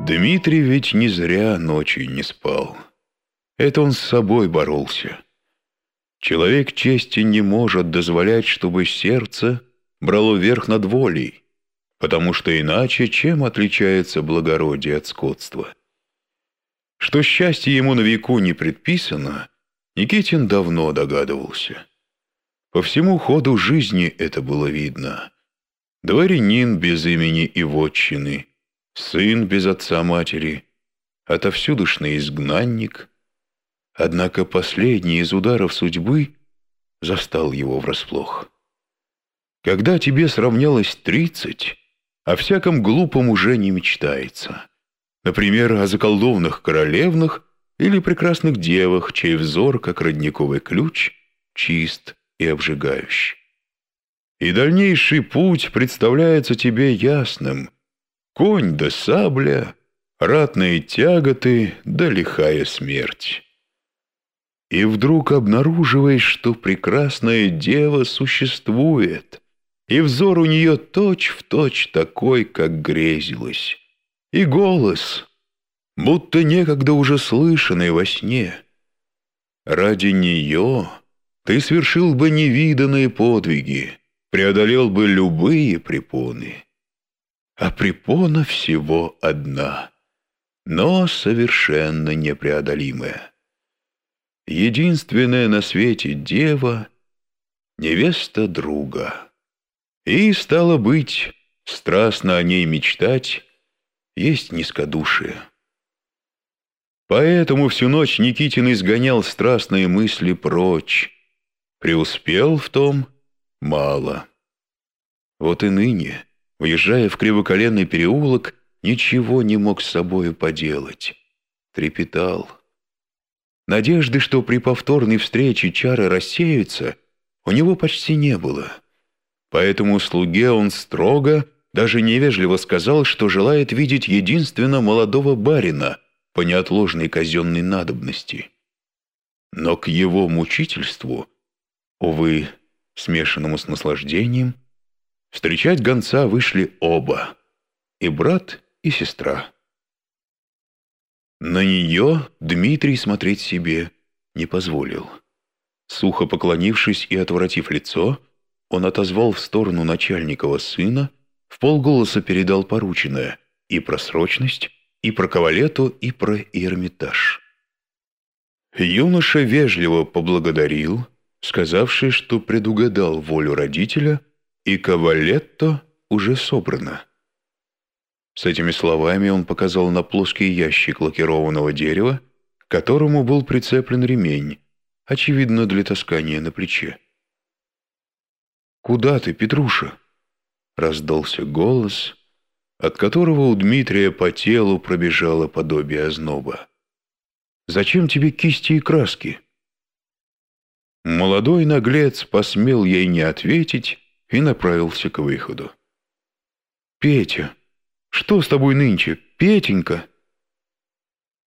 Дмитрий ведь не зря ночью не спал. Это он с собой боролся. Человек чести не может дозволять, чтобы сердце брало верх над волей, потому что иначе чем отличается благородие от скотства? Что счастье ему на веку не предписано, Никитин давно догадывался. По всему ходу жизни это было видно. Дворянин без имени и вотчины, сын без отца-матери, отовсюдушный изгнанник. Однако последний из ударов судьбы застал его врасплох. Когда тебе сравнялось тридцать, о всяком глупом уже не мечтается. Например, о заколдованных королевнах или прекрасных девах, чей взор, как родниковый ключ, чист и обжигающий. И дальнейший путь представляется тебе ясным. Конь да сабля, ратные тяготы да лихая смерть. И вдруг обнаруживаешь, что прекрасная дева существует, и взор у нее точь-в-точь точь такой, как грезилось, и голос, будто некогда уже слышанный во сне. Ради нее ты свершил бы невиданные подвиги, преодолел бы любые препоны. А препона всего одна, но совершенно непреодолимая. Единственная на свете дева — невеста друга. И, стало быть, страстно о ней мечтать есть низкодушие. Поэтому всю ночь Никитин изгонял страстные мысли прочь. Преуспел в том мало. Вот и ныне, въезжая в кривоколенный переулок, ничего не мог с собою поделать. Трепетал. Надежды, что при повторной встрече чары рассеются, у него почти не было. Поэтому слуге он строго, даже невежливо сказал, что желает видеть единственно молодого барина по неотложной казенной надобности. Но к его мучительству, увы, смешанному с наслаждением, встречать гонца вышли оба, и брат, и сестра. На нее Дмитрий смотреть себе не позволил. Сухо поклонившись и отворотив лицо, он отозвал в сторону начальникова сына, в полголоса передал порученное и про срочность, и про кавалету, и про Эрмитаж. Юноша вежливо поблагодарил, сказавший, что предугадал волю родителя, и кавалетто уже собрано. С этими словами он показал на плоский ящик лакированного дерева, к которому был прицеплен ремень, очевидно, для таскания на плече. «Куда ты, Петруша?» — раздался голос, от которого у Дмитрия по телу пробежало подобие озноба. «Зачем тебе кисти и краски?» Молодой наглец посмел ей не ответить и направился к выходу. «Петя, что с тобой нынче, Петенька?»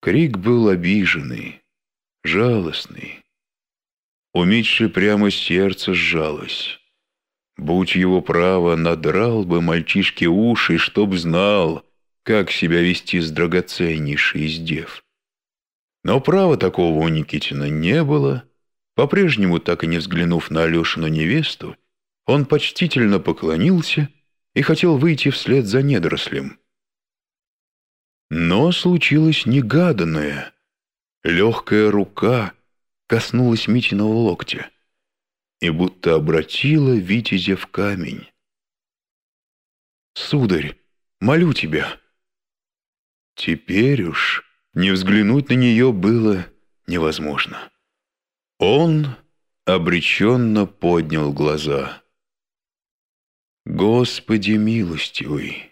Крик был обиженный, жалостный. У Митши прямо сердце сжалось. Будь его право, надрал бы мальчишке уши, чтоб знал, как себя вести с драгоценнейшей из дев. Но права такого у Никитина не было. По-прежнему, так и не взглянув на Алешину невесту, он почтительно поклонился и хотел выйти вслед за недорослем. Но случилось негаданное. Легкая рука коснулась Митиного локтя и будто обратила Витязя в камень. «Сударь, молю тебя!» Теперь уж не взглянуть на нее было невозможно. Он обреченно поднял глаза. «Господи милостивый!»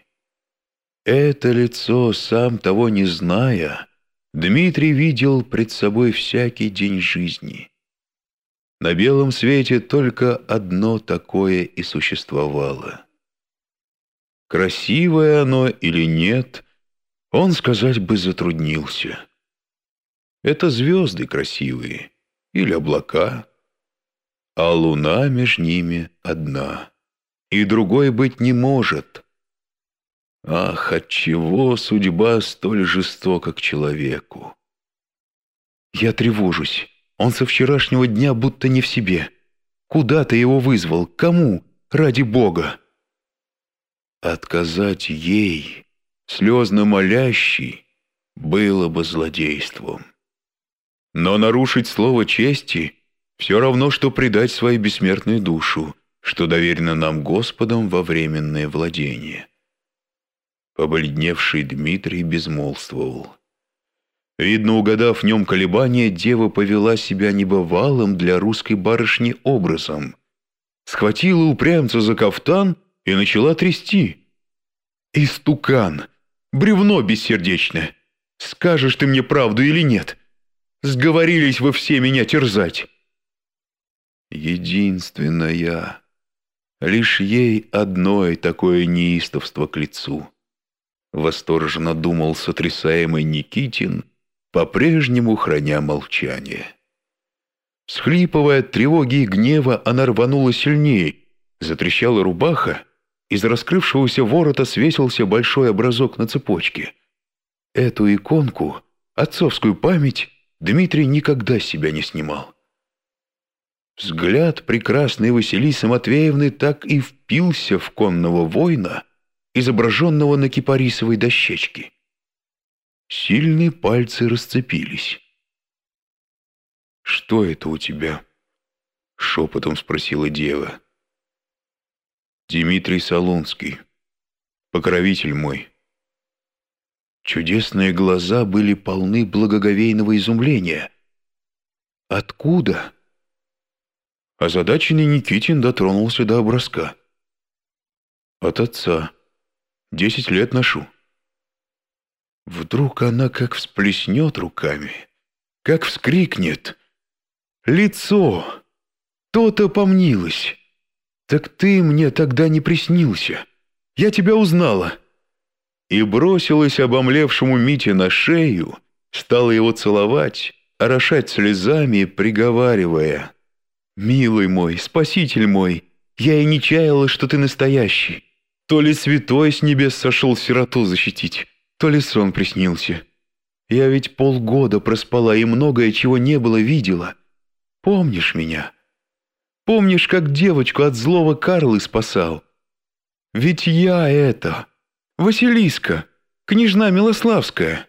Это лицо, сам того не зная, Дмитрий видел пред собой всякий день жизни. На белом свете только одно такое и существовало. Красивое оно или нет, он сказать бы затруднился. Это звезды красивые или облака, а луна между ними одна, и другой быть не может. Ах, отчего судьба столь жестока к человеку? Я тревожусь. Он со вчерашнего дня будто не в себе. Куда ты его вызвал? Кому? Ради Бога!» Отказать ей, слезно молящей, было бы злодейством. Но нарушить слово чести все равно, что предать свою бессмертную душу, что доверено нам Господом во временное владение. Побледневший Дмитрий безмолвствовал. Видно, угадав в нем колебания, дева повела себя небывалым для русской барышни образом. Схватила упрямца за кафтан и начала трясти. «Истукан! Бревно бессердечное! Скажешь ты мне правду или нет? Сговорились вы все меня терзать!» Единственная, лишь ей одной такое неистовство к лицу. Восторженно думал сотрясаемый Никитин — по-прежнему храня молчание. Схлипывая от тревоги и гнева, она рванула сильнее, затрещала рубаха, из раскрывшегося ворота свесился большой образок на цепочке. Эту иконку, отцовскую память, Дмитрий никогда с себя не снимал. Взгляд прекрасной Василисы Матвеевны так и впился в конного воина, изображенного на кипарисовой дощечке. Сильные пальцы расцепились. «Что это у тебя?» — шепотом спросила дева. «Дмитрий Солунский, покровитель мой». Чудесные глаза были полны благоговейного изумления. «Откуда?» Озадаченный Никитин дотронулся до образка. «От отца. Десять лет ношу». Вдруг она как всплеснет руками, как вскрикнет. «Лицо! То-то помнилось! Так ты мне тогда не приснился! Я тебя узнала!» И бросилась обомлевшему Мите на шею, стала его целовать, орошать слезами, приговаривая. «Милый мой, спаситель мой, я и не чаяла, что ты настоящий. То ли святой с небес сошел сироту защитить, то ли сон приснился. Я ведь полгода проспала и многое, чего не было, видела. Помнишь меня? Помнишь, как девочку от злого Карлы спасал? Ведь я это, Василиска, княжна Милославская».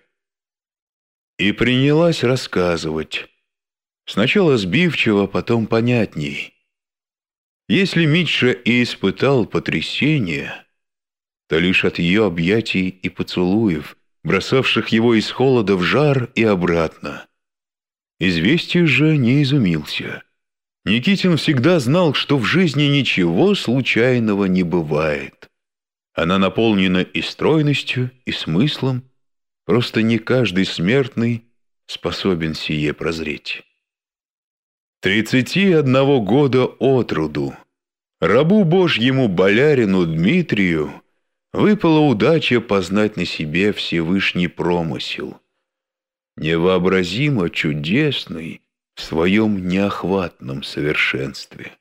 И принялась рассказывать. Сначала сбивчиво, потом понятней. Если Митша и испытал потрясение, то лишь от ее объятий и поцелуев, бросавших его из холода в жар и обратно. Известие же не изумился. Никитин всегда знал, что в жизни ничего случайного не бывает. Она наполнена и стройностью, и смыслом, просто не каждый смертный способен сие прозреть. Тридцати одного года от роду рабу Божьему болярину Дмитрию выпала удача познать на себе Всевышний промысел, невообразимо чудесный в своем неохватном совершенстве.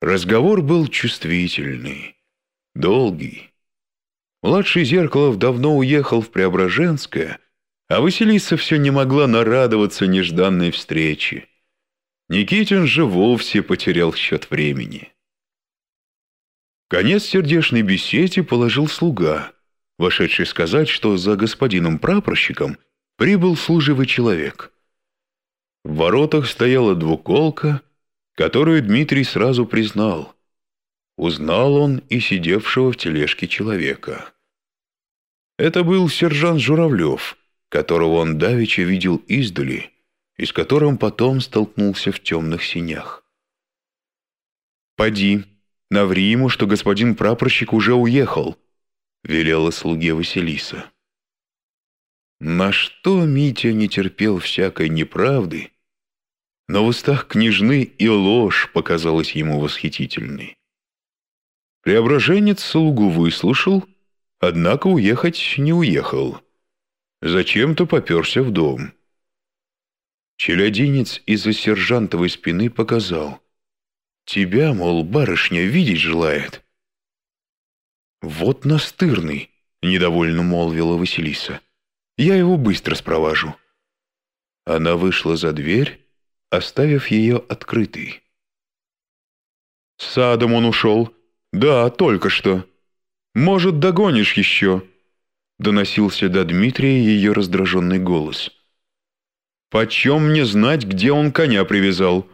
Разговор был чувствительный, долгий. Младший Зеркалов давно уехал в Преображенское, а Василиса все не могла нарадоваться нежданной встрече. Никитин же вовсе потерял счет времени. Конец сердечной беседе положил слуга, вошедший сказать, что за господином прапорщиком прибыл служивый человек. В воротах стояла двуколка, которую Дмитрий сразу признал. Узнал он и сидевшего в тележке человека. Это был сержант Журавлев, которого он давеча видел издали и с которым потом столкнулся в темных синях. «Поди», Наври ему, что господин прапорщик уже уехал», — велела слуге Василиса. На что Митя не терпел всякой неправды, но в устах княжны и ложь показалась ему восхитительной. Преображенец слугу выслушал, однако уехать не уехал. Зачем-то поперся в дом. Челядинец из-за сержантовой спины показал. Тебя, мол, барышня видеть желает. «Вот настырный», — недовольно молвила Василиса. «Я его быстро спровожу». Она вышла за дверь, оставив ее открытой. «Садом он ушел. Да, только что. Может, догонишь еще?» Доносился до Дмитрия ее раздраженный голос. «Почем мне знать, где он коня привязал?»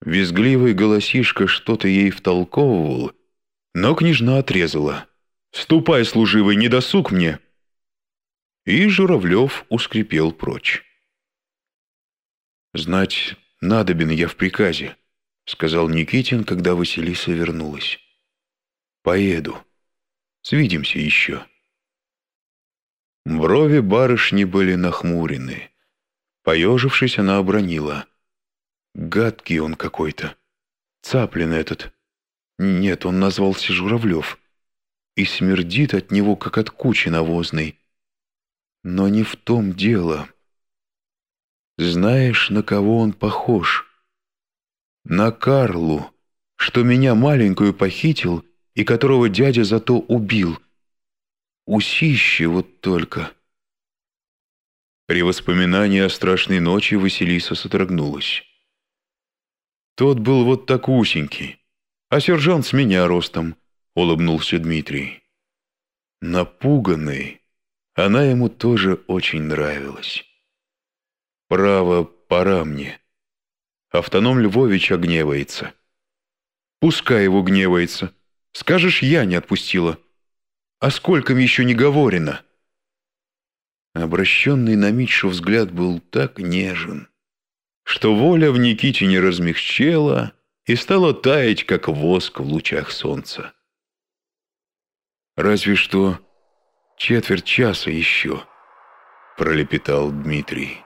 Визгливый голосишка что-то ей втолковывал, но княжна отрезала. «Ступай, служивый, не досуг мне!» И Журавлев ускрипел прочь. «Знать, надобен я в приказе», — сказал Никитин, когда Василиса вернулась. «Поеду. Свидимся еще». Брови барышни были нахмурены. Поежившись, она обронила. «Гадкий он какой-то. Цаплин этот. Нет, он назвался Журавлев. И смердит от него, как от кучи навозной. Но не в том дело». Знаешь, на кого он похож? На Карлу, что меня маленькую похитил и которого дядя зато убил. Усище вот только. При воспоминании о страшной ночи Василиса содрогнулась. Тот был вот так усенький, а сержант с меня ростом, улыбнулся Дмитрий. Напуганный, она ему тоже очень нравилась. Право, пора мне. Автоном Львович огневается. Пускай его гневается. Скажешь, я не отпустила. А сколько еще не говорено? Обращенный на Митшу взгляд был так нежен, что воля в Никите не размягчела и стала таять, как воск в лучах солнца. «Разве что четверть часа еще», — пролепетал Дмитрий.